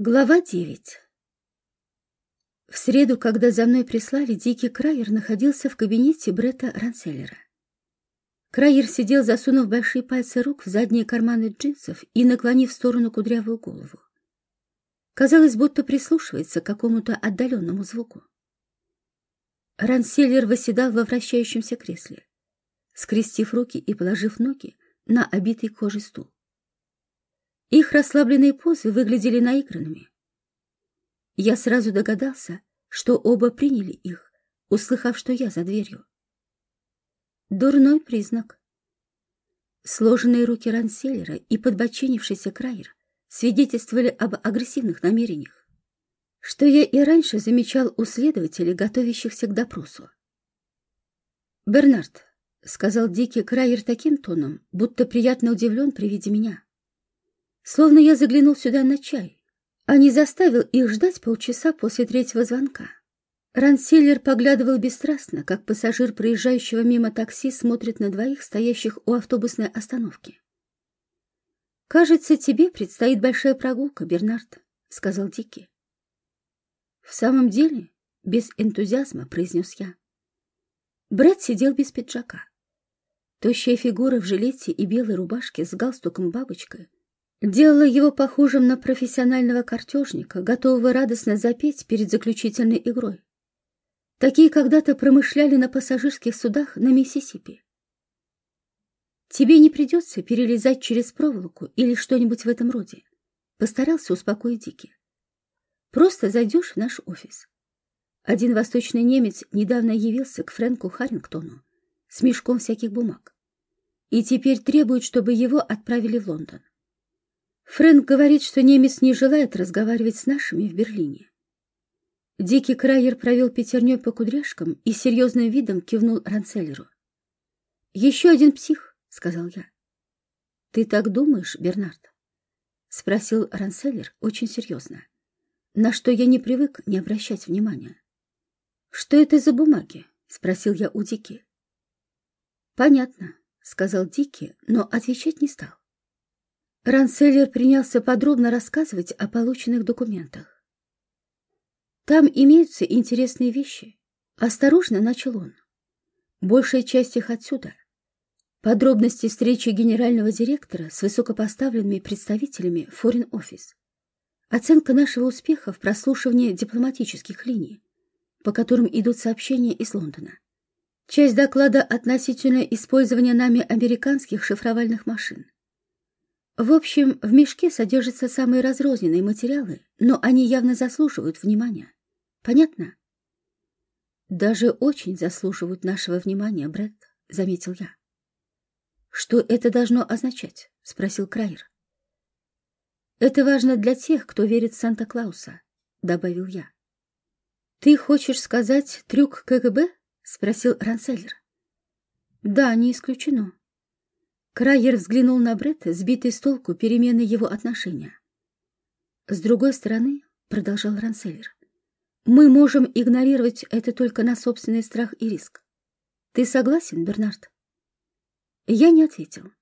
Глава 9 В среду, когда за мной прислали, Дикий Крайер находился в кабинете Бретта Ранселлера. Крайер сидел, засунув большие пальцы рук в задние карманы джинсов и наклонив в сторону кудрявую голову. Казалось, будто прислушивается к какому-то отдаленному звуку. Ранселлер восседал во вращающемся кресле, скрестив руки и положив ноги на обитый кожей стул. Их расслабленные позы выглядели наигранными. Я сразу догадался, что оба приняли их, услыхав, что я за дверью. Дурной признак. Сложенные руки Ранселлера и подбоченившийся Крайер свидетельствовали об агрессивных намерениях, что я и раньше замечал у следователей, готовящихся к допросу. «Бернард», — сказал Дикий Крайер таким тоном, будто приятно удивлен при виде меня, — Словно я заглянул сюда на чай, а не заставил их ждать полчаса после третьего звонка. Ранселлер поглядывал бесстрастно, как пассажир проезжающего мимо такси смотрит на двоих, стоящих у автобусной остановки. «Кажется, тебе предстоит большая прогулка, Бернард», — сказал Дики. «В самом деле?» — без энтузиазма произнес я. Брэд сидел без пиджака. Тощая фигура в жилете и белой рубашке с галстуком-бабочкой делала его похожим на профессионального картежника, готового радостно запеть перед заключительной игрой. Такие когда-то промышляли на пассажирских судах на Миссисипи. Тебе не придется перелезать через проволоку или что-нибудь в этом роде. Постарался успокоить Дики. Просто зайдешь в наш офис. Один восточный немец недавно явился к Фрэнку Харрингтону с мешком всяких бумаг. И теперь требует, чтобы его отправили в Лондон. Фрэнк говорит, что немец не желает разговаривать с нашими в Берлине. Дикий Крайер провел пятерней по кудряшкам и серьезным видом кивнул Ранцеллеру. «Еще один псих», — сказал я. «Ты так думаешь, Бернард?» — спросил Ранцеллер очень серьезно, на что я не привык не обращать внимания. «Что это за бумаги?» — спросил я у Дики. «Понятно», — сказал Дики, но отвечать не стал. Ранселлер принялся подробно рассказывать о полученных документах. Там имеются интересные вещи. Осторожно начал он. Большая часть их отсюда. Подробности встречи генерального директора с высокопоставленными представителями Foreign Office. Оценка нашего успеха в прослушивании дипломатических линий, по которым идут сообщения из Лондона. Часть доклада относительно использования нами американских шифровальных машин. В общем, в мешке содержатся самые разрозненные материалы, но они явно заслуживают внимания. Понятно? Даже очень заслуживают нашего внимания, Брэд, заметил я. Что это должно означать? спросил Крайер. Это важно для тех, кто верит в Санта-Клауса, добавил я. Ты хочешь сказать трюк КГБ? спросил Ранселлер. Да, не исключено. Крайер взглянул на Бретта, сбитый с толку перемены его отношения. «С другой стороны, — продолжал Ранселлер, — мы можем игнорировать это только на собственный страх и риск. Ты согласен, Бернард?» Я не ответил.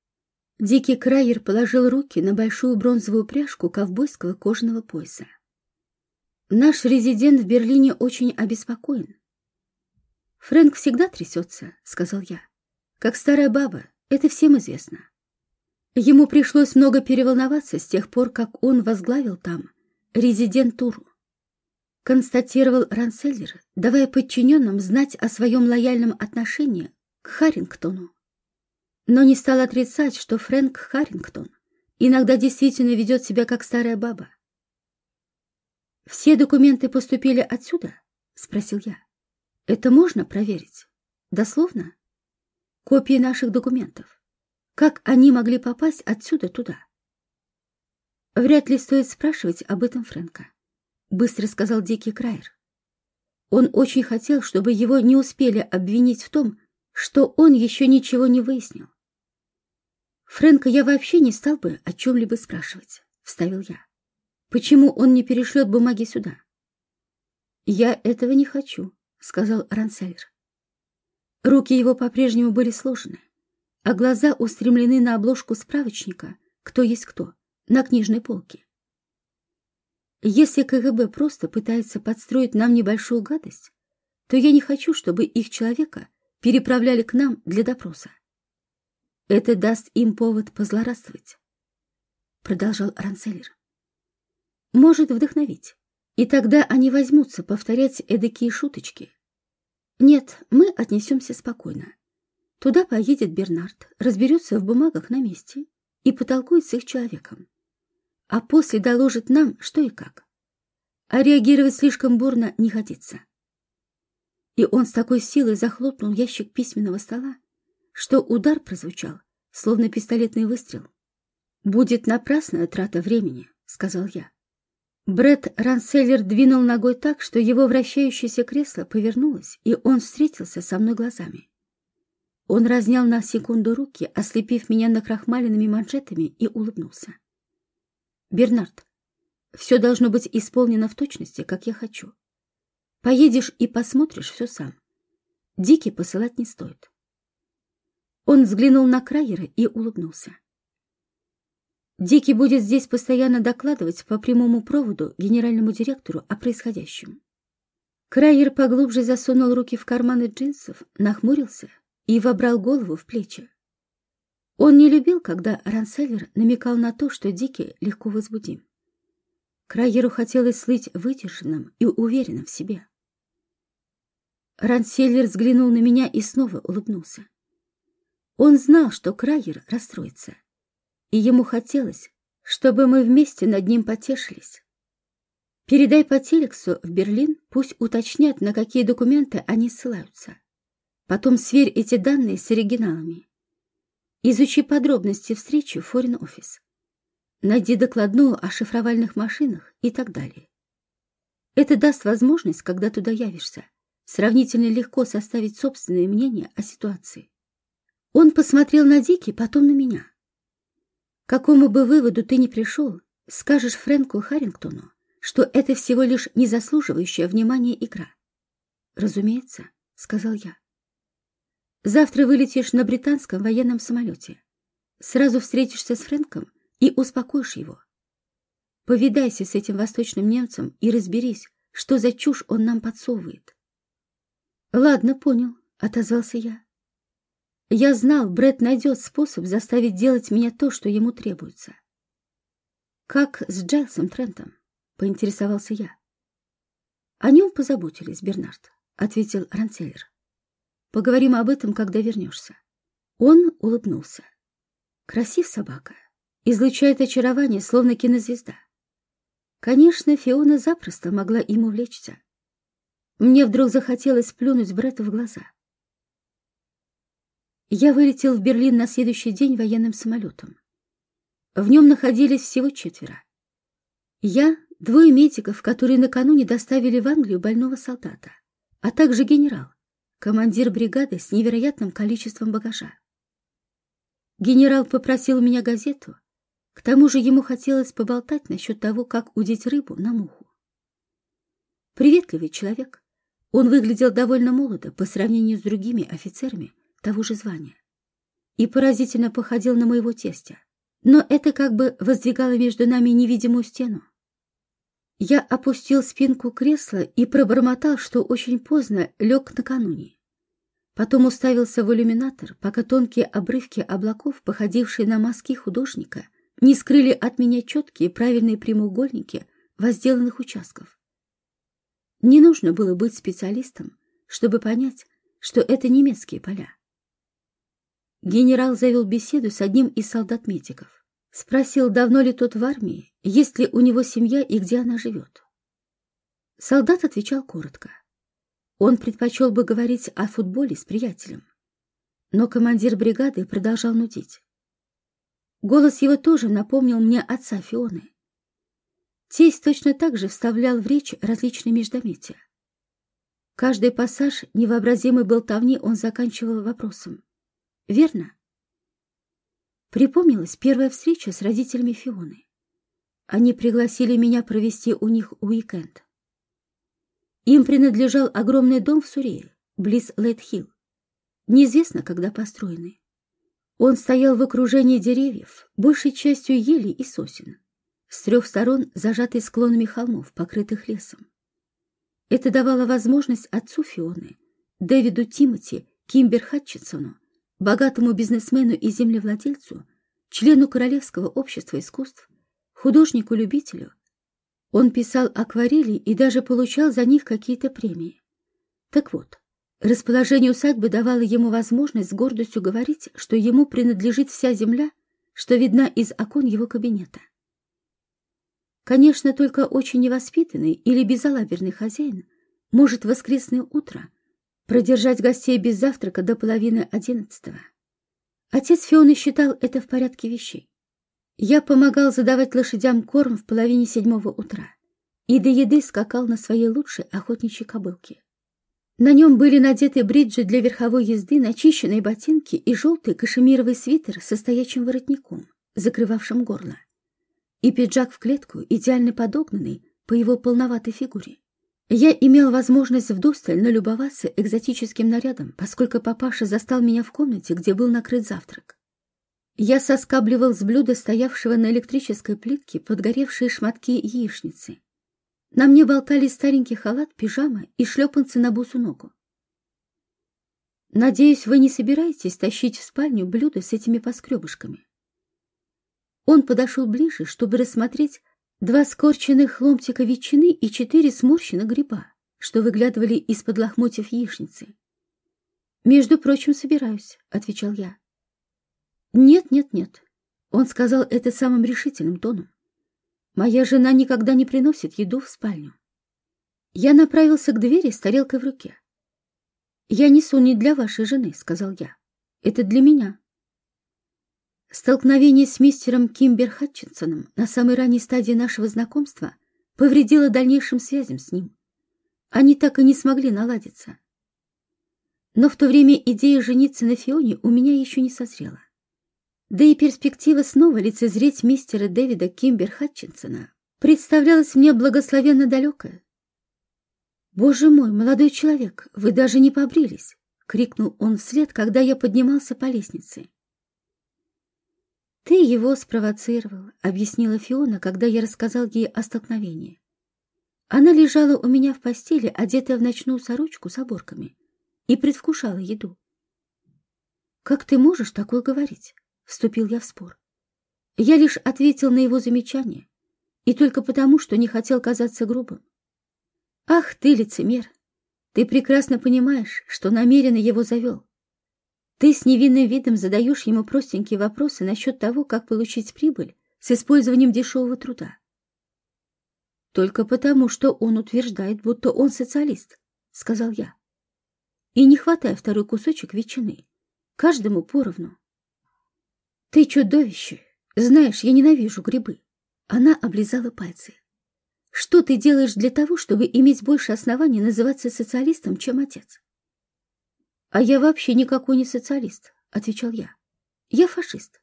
Дикий Крайер положил руки на большую бронзовую пряжку ковбойского кожаного пояса. «Наш резидент в Берлине очень обеспокоен». «Фрэнк всегда трясется», — сказал я, — «как старая баба, это всем известно. Ему пришлось много переволноваться с тех пор, как он возглавил там резидентуру. Констатировал Ранселлер, давая подчиненным знать о своем лояльном отношении к Харрингтону. Но не стал отрицать, что Фрэнк Харрингтон иногда действительно ведет себя как старая баба. «Все документы поступили отсюда?» — спросил я. «Это можно проверить? Дословно?» Копии наших документов. Как они могли попасть отсюда туда? Вряд ли стоит спрашивать об этом Фрэнка, быстро сказал Дикий Крайер. Он очень хотел, чтобы его не успели обвинить в том, что он еще ничего не выяснил. Фрэнка я вообще не стал бы о чем-либо спрашивать, вставил я. Почему он не перешлет бумаги сюда? Я этого не хочу, сказал Ранселлер. Руки его по-прежнему были сложены, а глаза устремлены на обложку справочника «Кто есть кто» на книжной полке. Если КГБ просто пытается подстроить нам небольшую гадость, то я не хочу, чтобы их человека переправляли к нам для допроса. Это даст им повод позлорадствовать, продолжал Ранцеллер. Может вдохновить, и тогда они возьмутся повторять эдакие шуточки. Нет, мы отнесемся спокойно. Туда поедет Бернард, разберется в бумагах на месте и потолкует с их человеком. А после доложит нам, что и как. А реагировать слишком бурно не годится. И он с такой силой захлопнул ящик письменного стола, что удар прозвучал, словно пистолетный выстрел. «Будет напрасная трата времени», — сказал я. Бред Ранселлер двинул ногой так, что его вращающееся кресло повернулось, и он встретился со мной глазами. Он разнял на секунду руки, ослепив меня накрахмаленными манжетами, и улыбнулся. «Бернард, все должно быть исполнено в точности, как я хочу. Поедешь и посмотришь все сам. Дики посылать не стоит». Он взглянул на Крайера и улыбнулся. Дики будет здесь постоянно докладывать по прямому проводу генеральному директору о происходящем. Крайер поглубже засунул руки в карманы джинсов, нахмурился и вобрал голову в плечи. Он не любил, когда Ранселлер намекал на то, что Дики легко возбудим. Крайеру хотелось слыть выдержанным и уверенным в себе. Ранселлер взглянул на меня и снова улыбнулся. Он знал, что Крайер расстроится, и ему хотелось, чтобы мы вместе над ним потешились. Передай по телексу в Берлин, пусть уточнят, на какие документы они ссылаются. Потом сверь эти данные с оригиналами. Изучи подробности встречи в Office. Найди докладную о шифровальных машинах и так далее. Это даст возможность, когда туда явишься, сравнительно легко составить собственное мнение о ситуации. Он посмотрел на Дики, потом на меня. Какому бы выводу ты ни пришел, скажешь Фрэнку Харрингтону, что это всего лишь незаслуживающая внимания игра. Разумеется, — сказал я. Завтра вылетишь на британском военном самолете. Сразу встретишься с Фрэнком и успокоишь его. Повидайся с этим восточным немцем и разберись, что за чушь он нам подсовывает. Ладно, понял, отозвался я. Я знал, Брэд найдет способ заставить делать меня то, что ему требуется. Как с Джайлсом Трентом, поинтересовался я. О нем позаботились, Бернард, ответил Ранцеллер. Поговорим об этом, когда вернешься. Он улыбнулся. Красив собака. Излучает очарование, словно кинозвезда. Конечно, Фиона запросто могла им увлечься. Мне вдруг захотелось плюнуть Бретту в глаза. Я вылетел в Берлин на следующий день военным самолетом. В нем находились всего четверо. Я, двое медиков, которые накануне доставили в Англию больного солдата, а также генерал, командир бригады с невероятным количеством багажа. Генерал попросил у меня газету, к тому же ему хотелось поболтать насчет того, как удить рыбу на муху. Приветливый человек, он выглядел довольно молодо по сравнению с другими офицерами того же звания и поразительно походил на моего тестя, но это как бы воздвигало между нами невидимую стену. Я опустил спинку кресла и пробормотал, что очень поздно лег накануне. Потом уставился в иллюминатор, пока тонкие обрывки облаков, походившие на мазки художника, не скрыли от меня четкие правильные прямоугольники возделанных участков. Не нужно было быть специалистом, чтобы понять, что это немецкие поля. Генерал завел беседу с одним из солдат-медиков. Спросил, давно ли тот в армии, есть ли у него семья и где она живет. Солдат отвечал коротко. Он предпочел бы говорить о футболе с приятелем. Но командир бригады продолжал нудить. Голос его тоже напомнил мне отца Фионы. Тесть точно так же вставлял в речь различные междометия. Каждый пассаж невообразимой болтовни он заканчивал вопросом. «Верно?» Припомнилась первая встреча с родителями Фионы. Они пригласили меня провести у них уикенд. Им принадлежал огромный дом в Сурее, близ Лэйт-Хилл. Неизвестно, когда построенный. Он стоял в окружении деревьев, большей частью ели и сосен. с трех сторон зажатый склонами холмов, покрытых лесом. Это давало возможность отцу Фионы, Дэвиду Тимоти, Кимбер Хатчинсону, богатому бизнесмену и землевладельцу, члену Королевского общества искусств, художнику-любителю. Он писал акварели и даже получал за них какие-то премии. Так вот, расположение усадьбы давало ему возможность с гордостью говорить, что ему принадлежит вся земля, что видна из окон его кабинета. Конечно, только очень невоспитанный или безалаберный хозяин может в воскресное утро продержать гостей без завтрака до половины одиннадцатого. Отец Фионы считал это в порядке вещей. Я помогал задавать лошадям корм в половине седьмого утра и до еды скакал на своей лучшей охотничьей кобылке. На нем были надеты бриджи для верховой езды, начищенные ботинки и желтый кашемировый свитер со стоячим воротником, закрывавшим горло и пиджак в клетку, идеально подогнанный по его полноватой фигуре. Я имел возможность вдосталь налюбоваться экзотическим нарядом, поскольку папаша застал меня в комнате, где был накрыт завтрак. Я соскабливал с блюда, стоявшего на электрической плитке, подгоревшие шматки яичницы. На мне болтали старенький халат, пижама и шлепанцы на босу ногу. Надеюсь, вы не собираетесь тащить в спальню блюдо с этими поскребышками. Он подошел ближе, чтобы рассмотреть два скорченных ломтика ветчины и четыре сморщенных гриба, что выглядывали из-под лохмотьев яичницы. «Между прочим, собираюсь», — отвечал я. «Нет, нет, нет», — он сказал это самым решительным тоном. «Моя жена никогда не приносит еду в спальню». Я направился к двери с тарелкой в руке. «Я несу не для вашей жены», — сказал я. «Это для меня». Столкновение с мистером Кимбер Хатчинсоном на самой ранней стадии нашего знакомства повредило дальнейшим связям с ним. Они так и не смогли наладиться. Но в то время идея жениться на Фионе у меня еще не созрела. Да и перспектива снова лицезреть мистера Дэвида Кимбер Хатчинсона представлялась мне благословенно далекая. «Боже мой, молодой человек, вы даже не побрились!» — крикнул он вслед, когда я поднимался по лестнице. «Ты его спровоцировал», — объяснила Фиона, когда я рассказал ей о столкновении. Она лежала у меня в постели, одетая в ночную сорочку с оборками, и предвкушала еду. «Как ты можешь такое говорить?» — вступил я в спор. Я лишь ответил на его замечание, и только потому, что не хотел казаться грубым. «Ах ты, лицемер! Ты прекрасно понимаешь, что намеренно его завел. Ты с невинным видом задаешь ему простенькие вопросы насчет того, как получить прибыль с использованием дешевого труда. Только потому, что он утверждает, будто он социалист, сказал я. И не хватай второй кусочек ветчины. Каждому поровну. Ты чудовище. Знаешь, я ненавижу грибы. Она облизала пальцы. Что ты делаешь для того, чтобы иметь больше оснований называться социалистом, чем отец? «А я вообще никакой не социалист», — отвечал я. «Я фашист.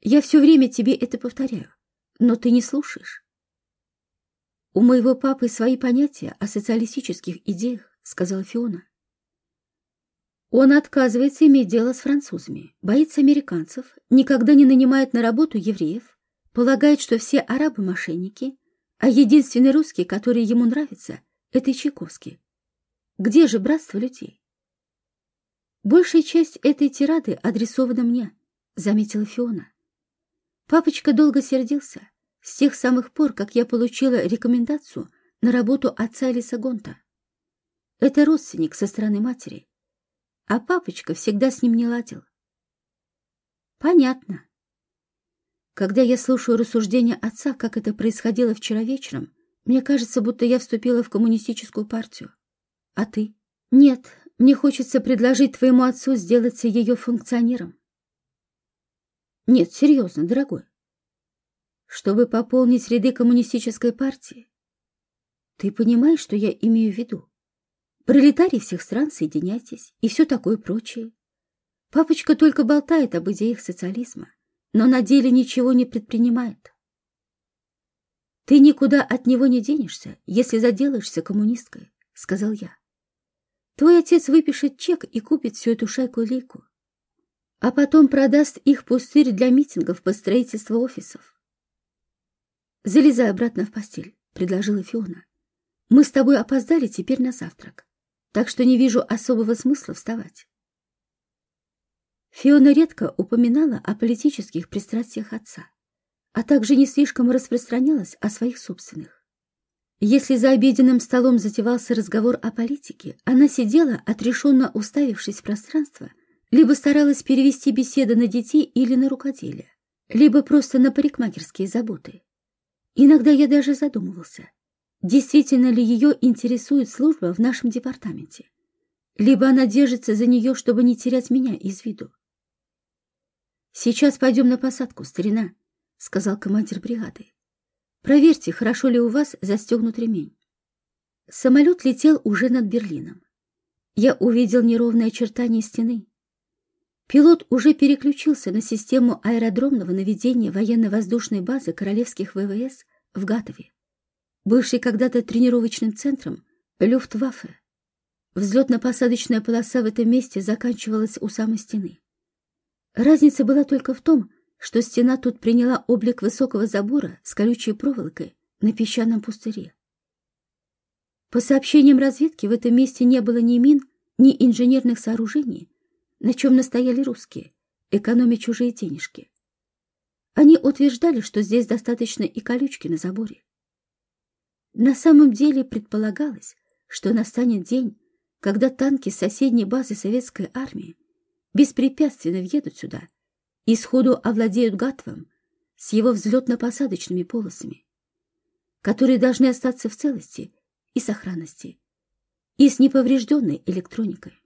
Я все время тебе это повторяю, но ты не слушаешь». «У моего папы свои понятия о социалистических идеях», — сказала Фиона. Он отказывается иметь дело с французами, боится американцев, никогда не нанимает на работу евреев, полагает, что все арабы — мошенники, а единственный русский, который ему нравится, — это Чайковский. Где же братство людей? Большая часть этой тирады адресована мне, заметила Фиона. Папочка долго сердился с тех самых пор, как я получила рекомендацию на работу отца Элиса Гонта. Это родственник со стороны матери, а папочка всегда с ним не ладил. Понятно. Когда я слушаю рассуждения отца, как это происходило вчера вечером, мне кажется, будто я вступила в коммунистическую партию. А ты? Нет, мне хочется предложить твоему отцу сделаться ее функционером. Нет, серьезно, дорогой. Чтобы пополнить ряды коммунистической партии. Ты понимаешь, что я имею в виду? Пролетарии всех стран, соединяйтесь, и все такое прочее. Папочка только болтает об идеях социализма, но на деле ничего не предпринимает. Ты никуда от него не денешься, если заделаешься коммунисткой, сказал я. Твой отец выпишет чек и купит всю эту шайку-лейку, а потом продаст их пустырь для митингов по строительству офисов. «Залезай обратно в постель», — предложила Фиона. «Мы с тобой опоздали теперь на завтрак, так что не вижу особого смысла вставать». Фиона редко упоминала о политических пристрастиях отца, а также не слишком распространялась о своих собственных. Если за обеденным столом затевался разговор о политике, она сидела, отрешенно уставившись в пространство, либо старалась перевести беседу на детей или на рукоделие, либо просто на парикмахерские заботы. Иногда я даже задумывался, действительно ли ее интересует служба в нашем департаменте, либо она держится за нее, чтобы не терять меня из виду. «Сейчас пойдем на посадку, старина», — сказал командир бригады. Проверьте, хорошо ли у вас застегнут ремень. Самолет летел уже над Берлином. Я увидел неровные очертания стены. Пилот уже переключился на систему аэродромного наведения военно-воздушной базы королевских ВВС в Гатове, бывшей когда-то тренировочным центром Люфтваффе. Взлетно-посадочная полоса в этом месте заканчивалась у самой стены. Разница была только в том, что стена тут приняла облик высокого забора с колючей проволокой на песчаном пустыре. По сообщениям разведки, в этом месте не было ни мин, ни инженерных сооружений, на чем настояли русские, экономя чужие денежки. Они утверждали, что здесь достаточно и колючки на заборе. На самом деле предполагалось, что настанет день, когда танки соседней базы советской армии беспрепятственно въедут сюда и сходу овладеют Гатвом с его взлетно-посадочными полосами, которые должны остаться в целости и сохранности и с неповрежденной электроникой.